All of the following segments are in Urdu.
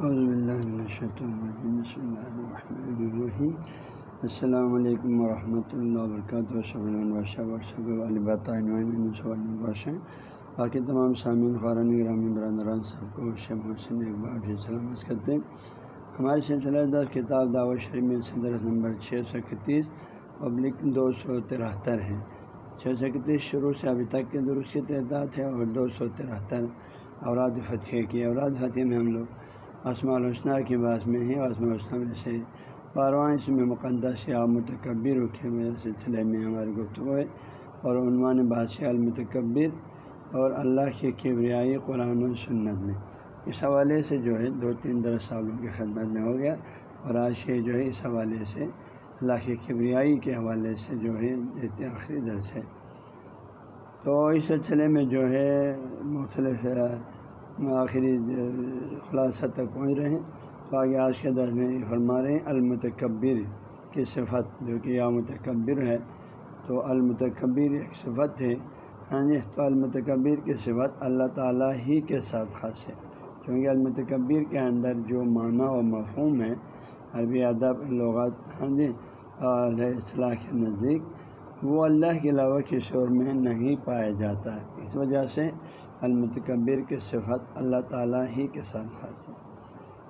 السلام علیکم ورحمۃ اللہ وبرکاتہ باقی تمام سامعین خوران گرامی برادران، سب کو شب حسن ایک بار بھی سلامت کرتے ہیں. ہمارے سلسلہ دس کتاب دعوت شریف میں صدر نمبر چھ سو اکتیس، پبلک دو سو ترہتر ہے. چھ سو اکتیس شروع سے ابھی تک کے درست کی تعداد ہے اور دو سو ترہتر اوراد فتح کی اوراد فتح میں ہم لوگ اسماع الحسنہ کی باس میں ہیں اسماء الحسنہ میں سے بارہواں اس میں مقدس یا متکبر کے سلسلے میں ہماری گفتگو ہے اور عنوان بادشاہ المتکبر اور اللہ کی کبریائی قرآن و سنت میں۔ اس حوالے سے جو ہے دو تین درس سالوں کی خدمت میں ہو گیا اور آج یہ جو ہے اس حوالے سے اللہ کی کبریائی کے حوالے سے جو ہے آخری درس ہے۔ تو اس سلسلے میں جو ہے مختلف آخری خلاصہ تک پہنچ رہے ہیں۔ تو آگے آج کے درس میں فرما رہے ہیں، المتکبر کی صفت، جو کہ یا متکبر ہے۔ تو المتکبر ایک صفت ہے۔ ہاں جی تو المتکبر کی صفت اللہ تعالیٰ ہی کے ساتھ خاص ہے۔ کیونکہ المتکبر کے اندر جو معنی و مفہوم ہے، عربی ادب، لغت ہاں جی اصلاح کے نزدیک، وہ اللہ کے علاوہ کسی اور میں نہیں پایا جاتا۔ ہے اس وجہ سے المتکبر کی صفت اللہ تعالیٰ ہی کے ساتھ خاص ہے۔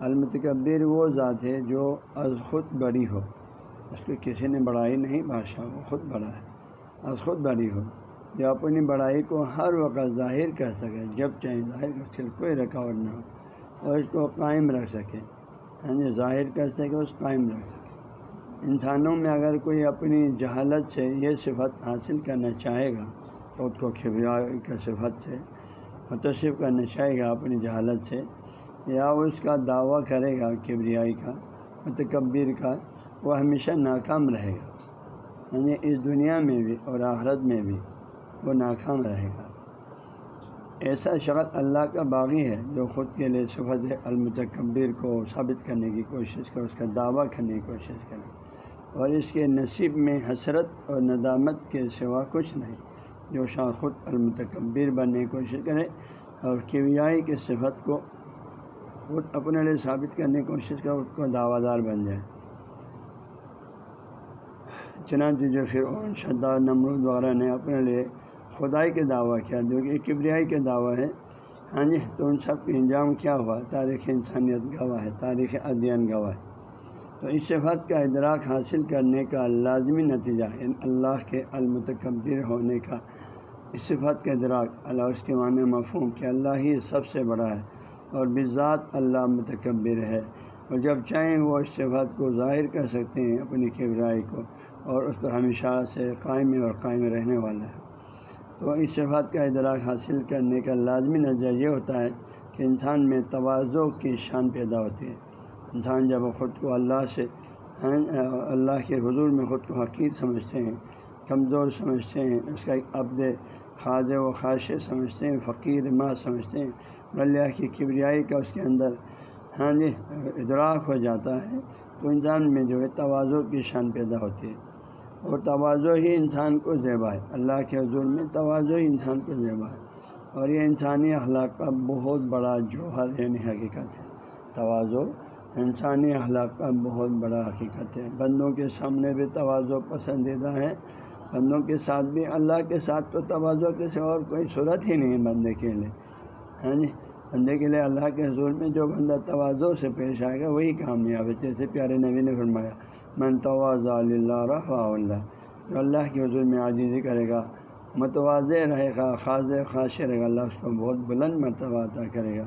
المتکبر وہ ذات ہے جو از خود بڑی ہو۔ اس کو کسی نے بڑائی نہیں، بادشاہ وہ خود بڑا ہے۔ از خود بڑی ہو۔ جو اپنی بڑائی کو ہر وقت ظاہر کر سکے، جب چاہے ظاہر کر سکے، کوئی رکاوٹ نہ ہو۔ اور اس کو قائم رکھ سکے۔ یعنی ظاہر کر سکے، اس قائم رکھ سکے۔ انسانوں میں اگر کوئی اپنی جہالت سے یہ صفت حاصل کرنا چاہے گا، خود کو کھبریا کا صفت سے متصف کرنا چاہے گا اپنی جہالت سے۔ یا وہ اس کا دعویٰ کرے گا کبریائی کا، متکبر کا، وہ ہمیشہ ناکام رہے گا۔ یعنی اس دنیا میں بھی اور آخرت میں بھی وہ ناکام رہے گا۔ ایسا شخص اللہ کا باغی ہے جو خود کے لیے صفت المتکبر کو ثابت کرنے کی کوشش کرے، اس کا دعویٰ کرنے کی کوشش کرے۔ اور اس کے نصیب میں حسرت اور ندامت کے سوا کچھ نہیں۔ جو شاہ خود المتکبر بننے کی کوشش کرے اور کیویائی کی صفت کو خود اپنے لیے ثابت کرنے کی کوشش کرے اس کو دعویٰ دار بن جائے۔ چنانچہ جو پھر اون شدہ نمرود وغیرہ نے اپنے لیے خدائی کے دعویٰ کیا، جو کہ کبریائی کے دعویٰ ہے۔ ہاں جی تو ان سب کے انجام کیا ہوا؟ تاریخ انسانیت گواہ ہے، تاریخ ادین گواہ ہے۔ تو اس صفت کا ادراک حاصل کرنے کا لازمی نتیجہ یعنی اللہ کے المتکبر ہونے کا اس صفت کا ادراک۔ اللہ اس کے معنی مفہوم کہ اللہ ہی سب سے بڑا ہے اور بذات اللہ متکبر ہے۔ اور جب چاہیں وہ اس صفت کو ظاہر کر سکتے ہیں اپنی کبرائی کو اور اس پر ہمیشہ سے قائم اور قائم رہنے والا ہے۔ تو اس صفات کا ادراک حاصل کرنے کا لازمی نتیجہ یہ ہوتا ہے کہ انسان میں توازو کی شان پیدا ہوتی ہے۔ انسان جب خود کو اللہ سے، اللہ کے حضور میں خود کو حقیق سمجھتے ہیں، کمزور سمجھتے ہیں، اس کا ایک عبد خاض و خواش سمجھتے ہیں، فقیر ماں سمجھتے ہیں، اور اللہ کی کبریائی کا اس کے اندر ہاں جی ادراک ہو جاتا ہے، تو انسان میں جو ہے توازو کی شان پیدا ہوتی ہے۔ اور توازو ہی انسان کو زیبا ہے اللہ کے حضور میں توازو ہی انسان کو زیبا ہے اور یہ انسانی اخلاق کا بہت بڑا جوہر یعنی حقیقت ہے۔ توازو انسانی اخلاق کا بہت بڑا حقیقت ہے۔ بندوں کے سامنے بھی توازو پسندیدہ ہے بندوں کے ساتھ بھی اللہ کے ساتھ تو توازو کے سے اور کوئی صورت ہی نہیں ہے بندے کے لیے۔ ہاں جی؟ بندے کے لیے اللہ کے حضور میں جو بندہ توازو سے پیش آئے گا وہی کامیاب ہے۔ جیسے پیارے نبی نے فرمایا، من تواز اللہ رفا اللہ جو اللہ کے حضور میں عاجزی کرے گا متوازے رہے گا خاص خاص رہے گا، اللہ اس کو بہت بلند مرتبہ عطا کرے گا۔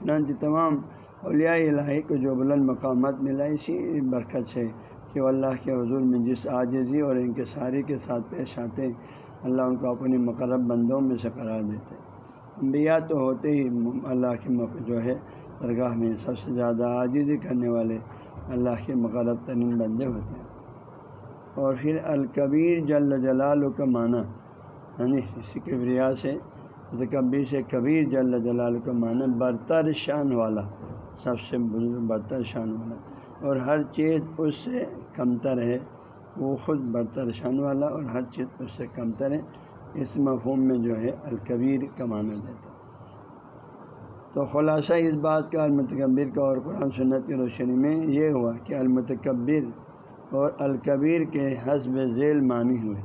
چنانچہ تمام اولیاء الہی کو جو بلند مقامات ملا، اسی برکت سے کہ وہ اللہ کے حضور میں جس عاجزی اور ان کے ساری کے ساتھ پیش آتے، اللہ ان کو اپنی مقرب بندوں میں سے قرار دیتے۔ انبیاء تو ہوتے ہی اللہ کے جو ہے، درگاہ میں سب سے زیادہ عاجزی کرنے والے اللہ کے مقرب ترین بندے ہوتے ہیں۔ اور پھر الکبیر جل جلال کا معنی یعنی اسی کبریا سے کبیر سے کبیر جل جلال کا معنی برتر شان والا۔ سب سے بزرگ برتر شان والا اور ہر چیز اس سے کمتر ہے۔ وہ خود برتر شان والا اور ہر چیز اس سے کمتر ہے۔ اس مفہوم میں جو ہے الکبیر کا معنی دیتا تو خلاصہ اس بات کا، المتکبر کا اور قرآن سنت کی روشنی میں یہ ہوا کہ المتکبر اور الکبیر کے حسب ذیل معنی ہوئے۔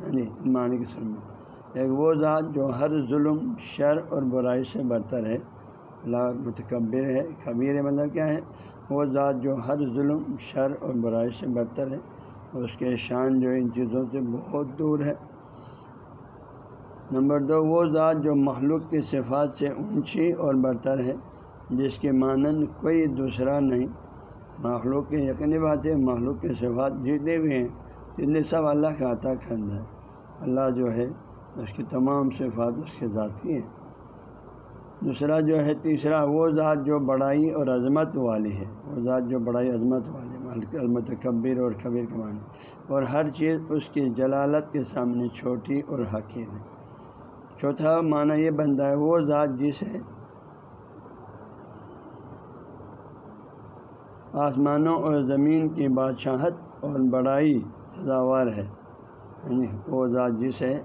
ہاں جی معنی کے سر میں۔ ایک وہ ذات جو ہر ظلم، شر اور برائی سے برتر ہے۔ اللہ متکبر ہے کبیر مطلب کیا ہے؟ وہ ذات جو ہر ظلم، شر اور برائی سے برتر ہے اس کے شان جو ان چیزوں سے بہت دور ہے۔ نمبر دو، وہ ذات جو مخلوق کی صفات سے اونچی اور برتر ہے، جس کے مانند کوئی دوسرا نہیں۔ مخلوق کے یقینی بات ہے، مخلوق کے صفات جتنے بھی ہیں، جتنے سب اللہ کا عطا کرنا ہے اللہ جو ہے، اس کی تمام صفات اس کے ذاتی ہیں۔ دوسرا جو ہے، تیسرا وہ ذات جو بڑائی اور عظمت والی ہے۔ وہ ذات جو بڑائی عظمت والی المتکبر اور کبیر کے معنی۔ اور ہر چیز اس کی جلالت کے سامنے چھوٹی اور حقیر ہے۔ چوتھا معنی یہ بنتا ہے، وہ ذات جسے آسمانوں اور زمین کی بادشاہت اور بڑائی سزاوار ہے۔ یعنی وہ ذات جسے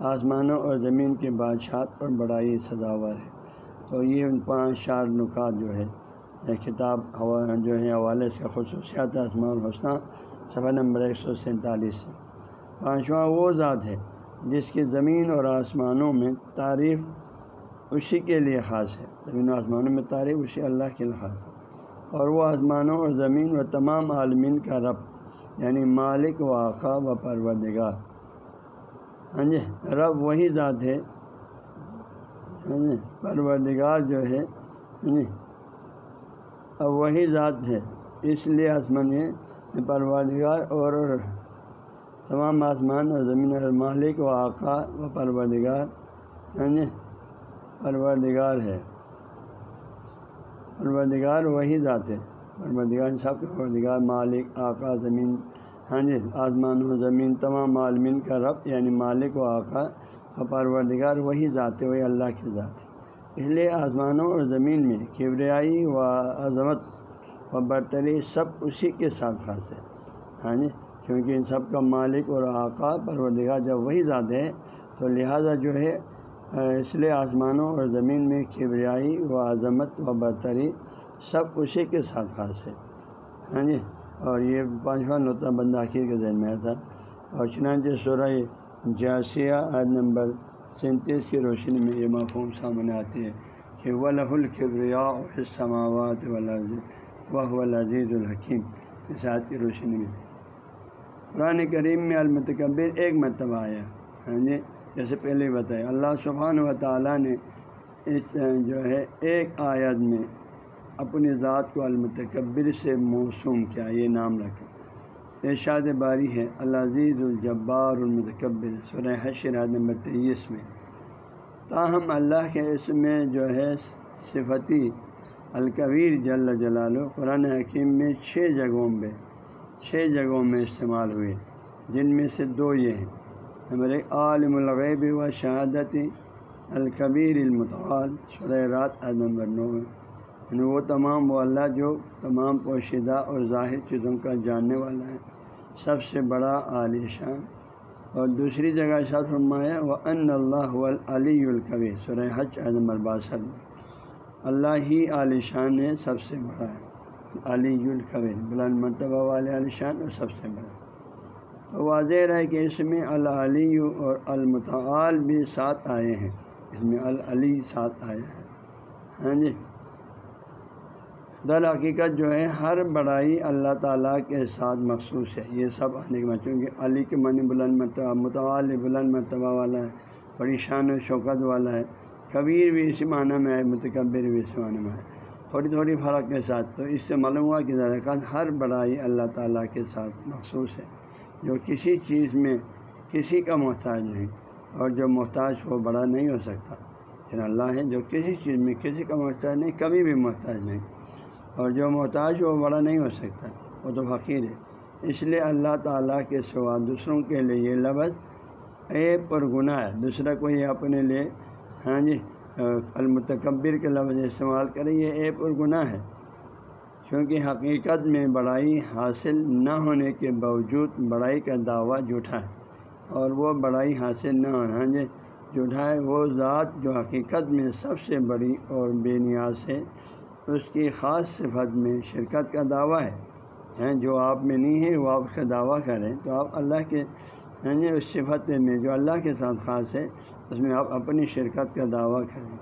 آسمانوں اور زمین کی بادشاہت اور بڑائی سزاوار ہے۔ تو یہ پانچ چار نکات جو ہے کتاب جو ہے حوالے سے خصوصیات آسمان الحسنہ صفحہ نمبر ایک سو سینتالیس پانچواں وہ ذات ہے جس کی زمین اور آسمانوں میں تعریف اسی کے لیے خاص ہے۔ زمین و آسمانوں میں تعریف اسی اللہ کے لیے خاص ہے۔ اور وہ آسمانوں اور زمین و تمام عالمین کا رب یعنی مالک و آقا و پروردگار۔ ہاں جی رب وہی ذات ہے جی پروردگار جو ہے جی اب وہی ذات ہے۔ اس لیے آسمان یعنی پروردگار اور تمام آسمان اور زمین اور مالک و آقا و پروردگار یعنی پروردگار ہے۔ پروردگار وہی ذات ہے۔ پروردگار سب کے پروردگار، مالک، آقا، زمین ہاں جی آسمان و زمین، تمام عالمین کا رب یعنی مالک و آقا و پروردگار وہی ذات ہے، وہی اللہ کی ذات ہاں جی، ہے۔ اس لیے آسمانوں اور زمین میں کبریائی و عظمت و برتری سب اسی کے ساتھ خاص ہے۔ ہاں جی کیونکہ ان سب کا مالک اور آقا پروردگار جب وہی ذات ہے تو لہٰذا جو ہے، اس لیے آسمانوں اور زمین میں کھبریائی و عظمت و برتری سب اسی کے ساتھ خاص ہے۔ ہاں جی اور یہ پانچواں نوتا بندہ آخر کے ذہن میں آیا تھا اور چنانچہ سورہ جاسیہ عید نمبر سینتیس کی روشنی میں یہ مفہوم سامنے آتی ہے کہ ولہ الخبریا سماوات و لذیذ الحکیم اس عید کی روشنی میں قرآن کریم میں المتکبر ایک مرتبہ آیا ہاں جی جیسے پہلے بتایا۔ اللہ سبحانہ و تعالیٰ نے اس جو ہے ایک آیت میں اپنی ذات کو المتکبر سے موسوم کیا، یہ نام رکھا۔ ارشاد باری ہے العزیز الجبار المتکبر، سورہ حشر نمبر تیئیس میں۔ تاہم اللہ کے اس میں جو ہے صفتی الکبیر جل جلال قرآن حکیم میں چھ جگہوں پہ، چھ جگہوں میں استعمال ہوئے۔ جن میں سے دو یہ ہیں۔ نمبر ایک، عالم الغیب و شہادت الکبیر المتعال شرح رات نمبر نو۔ یعنی وہ تمام وہ اللہ جو تمام پوشیدہ اور ظاہر چیزوں کا جاننے والا ہے، سب سے بڑا عالی شان۔ اور دوسری جگہ شاہ فرمایا وہ ان اللہ علی الکبیر سرح حج نمبر باسر اللہ ہی عالی شان ہے، سب سے بڑا ہے۔ علی القبیر بلند مرتبہ والے علی شان اور سب سے بڑا۔ تو واضح رہے کہ اس میں العلی اور المتعال بھی ساتھ آئے ہیں۔ اس میں العلی ساتھ آیا ہے۔ ہاں جی۔ در حقیقت جو ہے، ہر بڑائی اللہ تعالیٰ کے ساتھ مخصوص ہے۔ یہ سب آنے کے بعد، چونکہ علی کے معنی بلند مرتبہ متعال بلند مرتبہ والا ہے، بڑی شان و شوکت والا ہے۔ کبیر بھی اسی معنی میں ہے، متکبر بھی اسی معنی میں ہے۔ تھوڑی تھوڑی فرق کے ساتھ تو اس سے معلوم ہوا کہ درکت ہر بڑائی اللہ تعالیٰ کے ساتھ مخصوص ہے۔ جو کسی چیز میں کسی کا محتاج نہیں، اور جو محتاج وہ بڑا نہیں ہو سکتا۔ پھر اللہ ہے، جو کسی چیز میں کسی کا محتاج نہیں، کبھی بھی محتاج نہیں۔ اور جو محتاج وہ بڑا نہیں ہو سکتا، وہ تو فقیر ہے۔ اس لیے اللہ تعالیٰ کے سوا دوسروں کے لیے یہ لفظ ایپ اور گناہ ہے۔ دوسرا کوئی اپنے لیے ہاں جی المتکبر کے لفظ استعمال کریں یہ ایپ اور گناہ ہے۔ کیونکہ حقیقت میں بڑائی حاصل نہ ہونے کے باوجود بڑائی کا دعویٰ جھوٹا ہے۔ اور وہ بڑائی حاصل نہ ہونا ہاں جی جھوٹا ہے۔ وہ ذات جو حقیقت میں سب سے بڑی اور بے نیاز ہے اس کی خاص صفت میں شرکت کا دعویٰ ہے جو آپ میں نہیں ہے، وہ آپ کا دعویٰ کریں۔ تو آپ اللہ کے یعنی اس صفت میں جو اللہ کے ساتھ خاص ہے، اس میں آپ اپنی شرکت کا دعویٰ کریں۔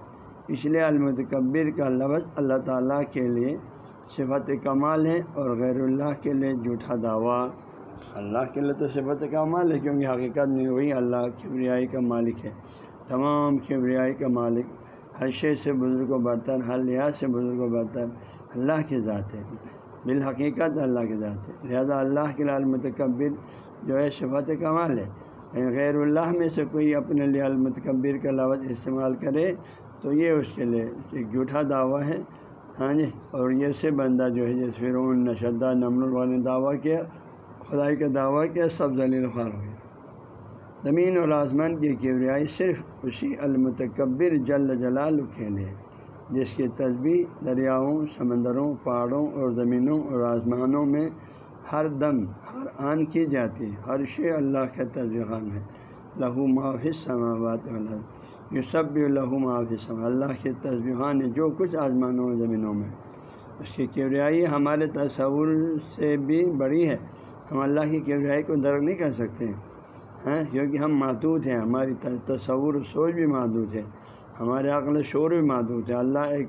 اس لیے المتکبر کا لفظ اللہ تعالیٰ کے لیے صفت کمال ہے اور غیر اللہ کے لیے جھوٹا دعویٰ۔ اللہ کے لیے تو صفت کمال ہے، کیونکہ حقیقت میں وہی اللہ کبریائی کا مالک ہے۔ تمام کبریائی کا مالک ہر شے سے بزرگ و برتن، ہر لحاظ سے بزرگ و برتن اللہ کی ذات ہے۔ بالحقیقت اللہ کی ذات ہے۔ لہذا اللہ کے لیے المتکبر جو ہے صفت کمال ہے۔ غیر اللہ میں سے کوئی اپنے لیے المتکبر کا لفظ استعمال کرے تو یہ اس کے لیے ایک جھوٹا دعویٰ ہے۔ ہاں جی اور یہ سے بندہ جو ہے جیسے فرعون نشدہ نمن نے دعویٰ کیا، خدائی کا دعویٰ کیا، سب ذلیل خوار ہو گیا۔ زمین اور آسمان کی کیوریائی صرف اسی المتکبر جل جلال کے لیے، جس کی تصویر دریاؤں، سمندروں، پہاڑوں اور زمینوں اور آسمانوں میں ہر دم، ہر آن کی جاتی، ہر شے اللہ کا خان ہے لہو معافظ سماوات یہ سب بھی لہو معافظ اللہ کے تصویحان ہے جو کچھ آسمانوں زمینوں میں۔ اس کی کیوریائی ہمارے تصور سے بھی بڑی ہے، ہم اللہ کی کیوریائی کو درک نہیں کر سکتے۔ ہیں، کیونکہ ہم محدود ہیں، ہماری تصور سوچ بھی محدود ہے، ہمارے عقل شور بھی محدود ہے۔ اللہ ایک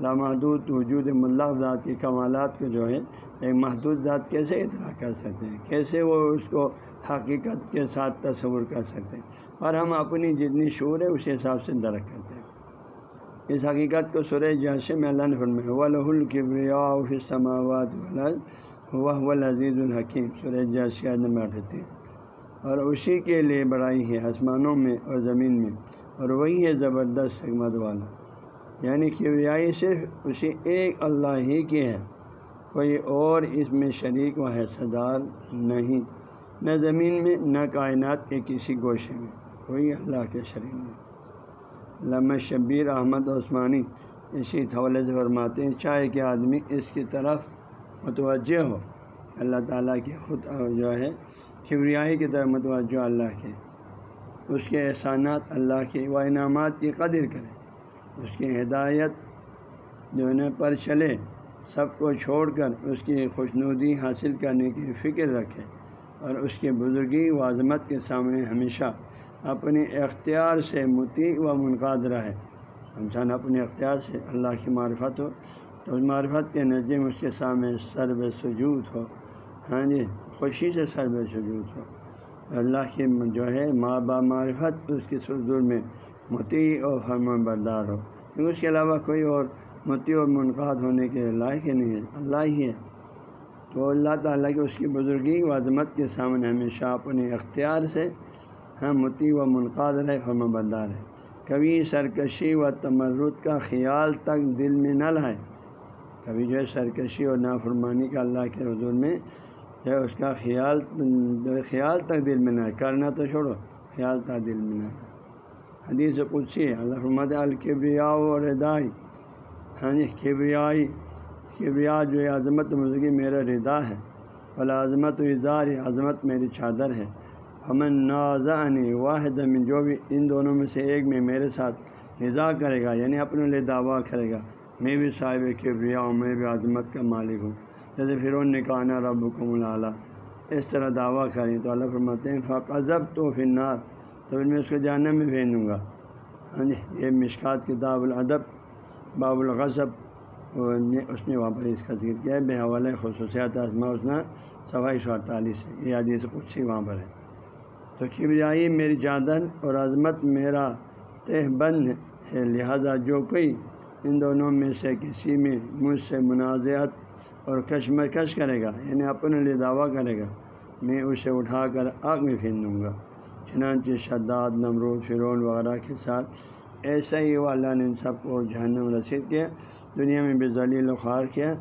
لامحدود وجود ملا ذات کے کمالات کو جو ہے، ایک محدود ذات کیسے اطلاع کر سکتے ہیں؟ کیسے وہ اس کو حقیقت کے ساتھ تصور کر سکتے ہیں؟ اور ہم اپنی جتنی شعور ہے اس حساب سے درک کرتے ہیں۔ اس حقیقت کو سورہ جیسے میں اللہ نے و لہ القبریا سماوات وہ عزیز الحکیم سورہ جیسے میں اٹھتے ہیں اور اسی کے لیے بڑائی ہے آسمانوں میں اور زمین میں، اور وہی ہے زبردست حکمت والا۔ یعنی کبریائی صرف اسی ایک اللہ ہی کی ہے، کوئی اور اس میں شریک و حصہ دار نہیں، نہ زمین میں، نہ کائنات کے کسی گوشے میں کوئی اللہ کے شریک میں۔ علامہ شبیر احمد عثمانی اسی حوالے سے فرماتے ہیں، چاہے کہ آدمی اس کی طرف متوجہ ہو، اللہ تعالیٰ کی خود جو ہے کبریائی کی طرف متوجہ اللہ کے، اس کے احسانات اللہ کے و انعامات کی قدر کرے، اس کی ہدایت جو ہے پر چلے، سب کو چھوڑ کر اس کی خوشنودی حاصل کرنے کی فکر رکھے اور اس کی بزرگی و عظمت کے سامنے ہمیشہ اپنی اختیار سے متی و منقاد رہے۔ انسان اپنے اختیار سے اللہ کی معرفت ہو تو اس معرفت کے نظم اس کے سامنے سرب سجود ہو۔ ہاں جی خوشی سے سرب سجود ہو اللہ کی جو ہے ماں با معرفت اس کی سردور میں متی اور فرم بردار ہو۔ کیونکہ اس کے علاوہ کوئی اور متی اور منقاد ہونے کے لائق ہی نہیں ہے۔ اللہ ہی ہے۔ تو اللہ تعالیٰ کی اس کی بزرگی و عظمت کے سامنے ہمیشہ اپنے اختیار سے ہم متی و منقاد رہے فرم بردار ہے کبھی سرکشی و تمرد کا خیال تک دل میں نہ لائے کبھی جو ہے سرکشی اور نافرمانی کا اللہ کے حضور میں جو اس کا خیال خیال تک دل میں نہ کرنا تو چھوڑو، خیال تک دل میں نہ حدیث قدسی اللہ رحمت الکبریا و ردائی۔ ہاں جی کبریائی کبریا جو عظمت مزگی میرا ردا ہے۔ فلا عظمت و اظہار عظمت میری چادر ہے۔ ہمن نازانی واحد من جو بھی، ان دونوں میں سے ایک میں میرے ساتھ نظا کرے گا یعنی اپنے لیے دعویٰ کرے گا۔ میں بھی صاحب کبریا ہوں، میں بھی عظمت کا مالک ہوں۔ جیسے فرون نے کہا نا رب حکم اس طرح دعویٰ کریں تو اللہ فرماتے ہیں فقضب تو فنار تو پھر میں اس کو جاننے میں بھیج دوں گا۔ ہاں جی یہ مشکات کتاب الادب، باب الغضب۔ اس نے وہاں پر اس کا ذکر کیا ہے، بے حوالہ خصوصیات آزما اسنا سوائی سو اڑتالیس، یہ حدیث کچھ ہی وہاں پر ہے۔ تو کبریائی میری چادر اور عظمت میرا تہ بند ہے، لہذا جو کوئی ان دونوں میں سے کسی میں مجھ سے منازعت اور کشمکش کرے گا یعنی اپنے لیے دعویٰ کرے گا، میں اسے اٹھا کر آگ میں پھینک دوں گا۔ چنانچہ شداد، نمرود فرون وغیرہ کے ساتھ ایسا ہی وہ اللہ نے ان سب کو جہنم رسید کیا، دنیا میں بھی ذلیل و خوار کیا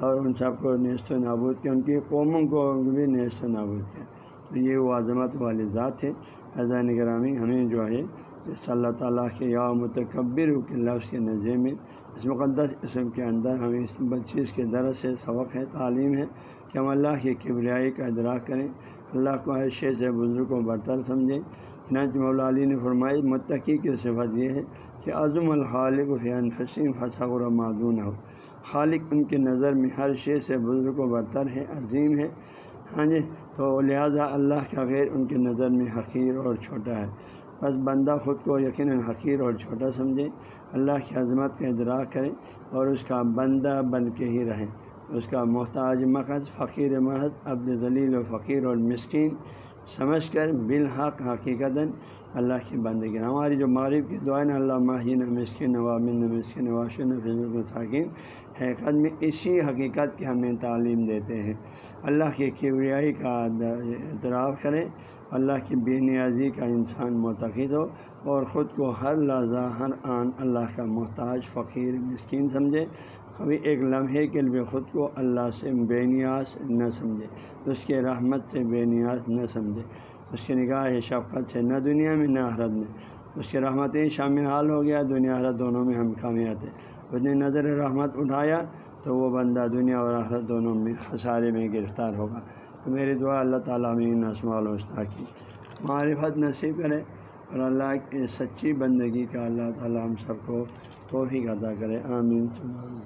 اور ان سب کو نیست و نابود کیا، ان کی قوموں کو بھی نیست و نابود کیا۔ تو یہ وہ عظمت والی ذات ہے۔ حضان گرامی ہمیں جو ہے اس اللہ تعالیٰ کے یا متکبر کے لفظ کے نظر میں اس مقدس اسم کے اندر ہمیں اس چیز کے درس سے سبق ہے، تعلیم ہے کہ ہم اللہ کی کبریائی کا ادراک کریں۔ اللہ کو ہر شے سے بزرگ کو برتر سمجھیں۔ چنانچہ مولا علی نے فرمائی متقی کی صفت یہ ہے کہ عظم الخالق و فین فسیم فصغر و معدون ہو خالق ان کی نظر میں ہر شے سے بزرگ و برتر ہے، عظیم ہے۔ ہاں جی تو لہٰذا اللہ کا غیر ان کی نظر میں حقیر اور چھوٹا ہے۔ بس بندہ خود کو یقیناً حقیر اور چھوٹا سمجھے، اللہ کی عظمت کا ادراک کریں اور اس کا بندہ بن کے ہی رہیں اس کا محتاج مقص فقیر محض عبد ذلیل و فقیر اور مسکین سمجھ کر بالحق حقیقت اللہ کی بندگی۔ ہماری جو مغرب کی دعائیں اللہ ماہین مسکن وامن مسکن واشن فضل الحکیم حقیقت میں اسی حقیقت کی ہمیں تعلیم دیتے ہیں۔ اللہ کی کیوریائی کا اعتراف کریں اللہ کی بے نیازی کا انسان معتقد ہو اور خود کو ہر لحظہ، ہر آن اللہ کا محتاج، فقیر، مسکین سمجھے۔ کبھی ایک لمحے کے لیے خود کو اللہ سے بے نیاز نہ سمجھے، اس کے رحمت سے بے نیاز نہ سمجھے۔ اس کے نگاہ شفقت سے نہ دنیا میں، نہ حرت میں۔ اس کے رحمتیں شامل حال ہو گیا، دنیا حرت دونوں میں ہم کامیاب تھے اس نے نظر رحمت اٹھایا تو وہ بندہ دنیا اور حرت دونوں میں خسارے میں گرفتار ہوگا۔ تو میری دعا اللہ تعالیٰ میں نسم الحسنہ کی معرفت نصیب کرے اور اللہ کی سچی بندگی کا اللہ تعالیٰ ہم سب کو توفیق ادا کرے۔ آمین۔